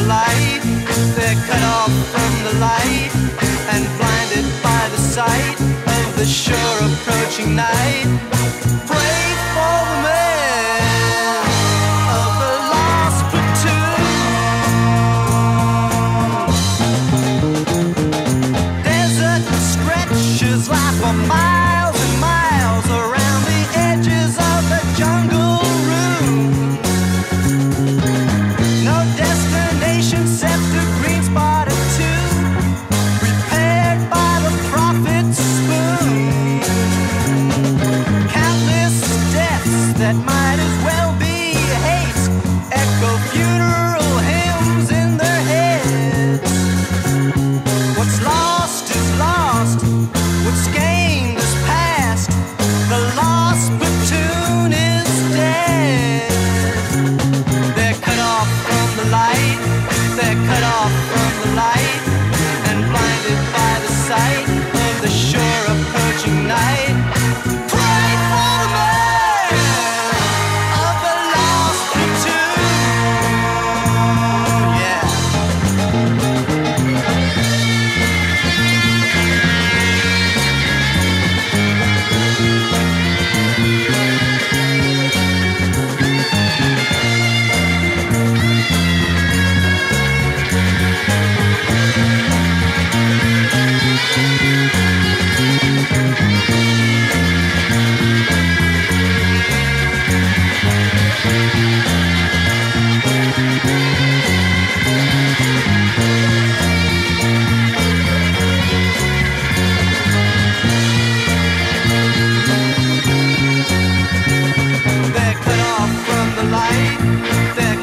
the light, they're cut off from the light, and blinded by the sight of the sure approaching night. Pray that might as well be hate echo funeral hymns in their heads. What's lost is lost. What's gained is past. The lost platoon is dead. They're cut off from the light. They're cut off from the light. And blinded by the sight of the sure approaching night. the light. There